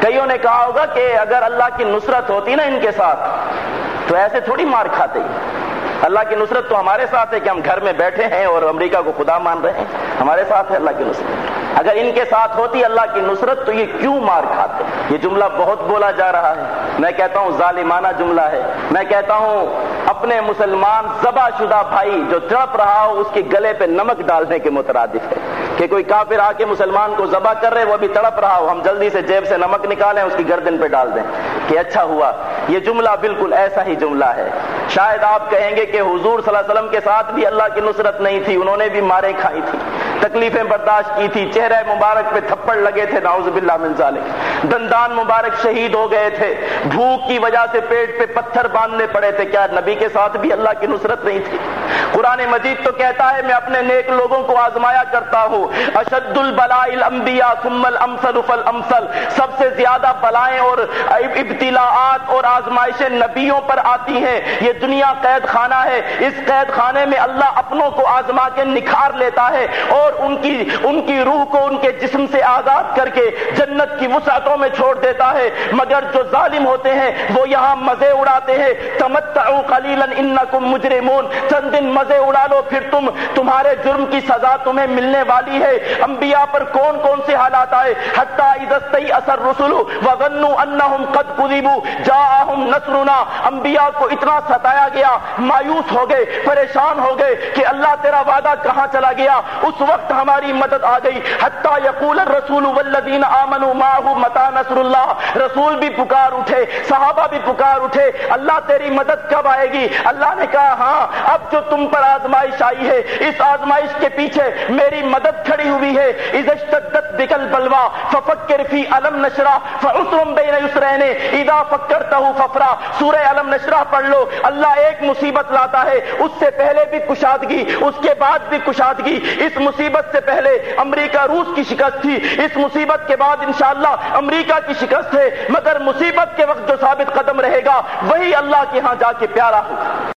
کئیوں نے کہا ہوگا کہ اگر اللہ کی نصرت ہوتی نا ان کے ساتھ، تو ایسے تھوڑی مار کھاتے۔ اللہ کی نصرت تو ہمارے ساتھ ہے کہ ہم گھر میں بیٹھے ہیں اور امریکہ کو خدا مان رہے ہیں۔ ہمارے ساتھ ہے اللہ کی نصرت۔ اگر ان کے ساتھ ہوتی اللہ کی نصرت، تو یہ کیوں مار کھاتے؟ یہ جملہ بہت بولا جا رہا ہے۔ میں کہتا ہوں ظالمانہ جملہ ہے۔ میں کہتا ہوں اپنے مسلمان زبا شدہ بھائی جو تڑپ رہا ہو، اس کے گلے پہ نمک ڈالنے کے مترادف ہے۔ کہ کوئی کافر آ کے مسلمان کو ذبح کر رہے، وہ بھی تڑپ رہا ہو، ہم جلدی سے جیب سے نمک نکالیں، اس کی گردن پہ ڈال دیں۔ کہ اچھا ہوا، یہ جملہ بالکل ایسا ہی جملہ ہے۔ شاید آپ کہیں گے کہ حضور صلی اللہ علیہ وسلم کے ساتھ بھی اللہ کی نصرت نہیں تھی، انہوں نے بھی مارے کھائی تھی، تکلیفیں برداشت کی تھی چہرہ مبارک پہ تھپڑ لگے تھے ناؤز باللہ من ذالک۔ دندان مبارک شہید ہو گئے تھے۔ بھوک کی وجہ سے پیٹ پہ پتھر باندھنے پڑے تھے۔ کیا نبی کے ساتھ بھی اللہ کی نصرت نہیں تھی؟ قرآن مجید تو کہتا ہے، میں اپنے نیک لوگوں کو آزمایا کرتا ہوں۔ اشد البلاء الانبیاء ثم الامثل فالامثل۔ سب سے زیادہ بلائیں اور ابتلاعات اور آزمائشیں نبیوں پر آتی ہیں۔ یہ دنیا قید خانہ ہے۔ اس قید خانے میں اللہ اپنوں کو آزما کے نکھار لیتا ہے اور ان کی ان کی روح کو ان کے جسم سے آزاد کر کے جنت کی وسعتوں میں چھوڑ دیتا ہے، مگر جو ظالم ہوتے ہیں، وہ یہاں مزے اڑاتے ہیں۔ تمتعوا قلیلا انکم مجرمون۔ چند دن مزے اڑا لو، پھر تم تمہارے جرم کی سزا تمہیں ملنے والی ہے۔ انبیاء پر کون کون سے حالات آئے؟ حتی اذستی اثر رسول وظنوا انہم قد قذبوا جاءہم نصرنا۔ انبیاء کو اتنا ستایا گیا، مایوس ہو گئے، پریشان ہو گئے کہ اللہ تیرا وعدہ کہاں چلا گیا؟ اس وقت ہماری مدد آ گئی۔ حتی یقول الرسول والذین آمنوا معه متا نصر اللہ رسول بھی پکار اٹھے، صحابہ بھی پکار اٹھے، اللہ تیری مدد کب آئے گی؟ اللہ نے کہا ہاں اب جو تم پر آزمائش آئی ہے، اس آزمائش کے پیچھے میری مدد کھڑی ہوئی ہے۔ بکل بلوا، ففکر فی علم نشرا فعسرم بین یسرین، اذا فکرتہ ففرا۔ سورہ علم نشرا پڑھ لو، اللہ ایک مصیبت لاتا ہے، اس سے پہلے بھی کشادگی، اس کے بعد بھی کشادگی۔ اس مصیبت سے پہلے امریکہ روس کی شکست تھی، اس مصیبت کے بعد انشاءاللہ امریکہ کی شکست ہے، مگر مصیبت کے وقت جو ثابت قدم رہے گا، وہی اللہ کے ہاں جا کے پیارا ہوگا۔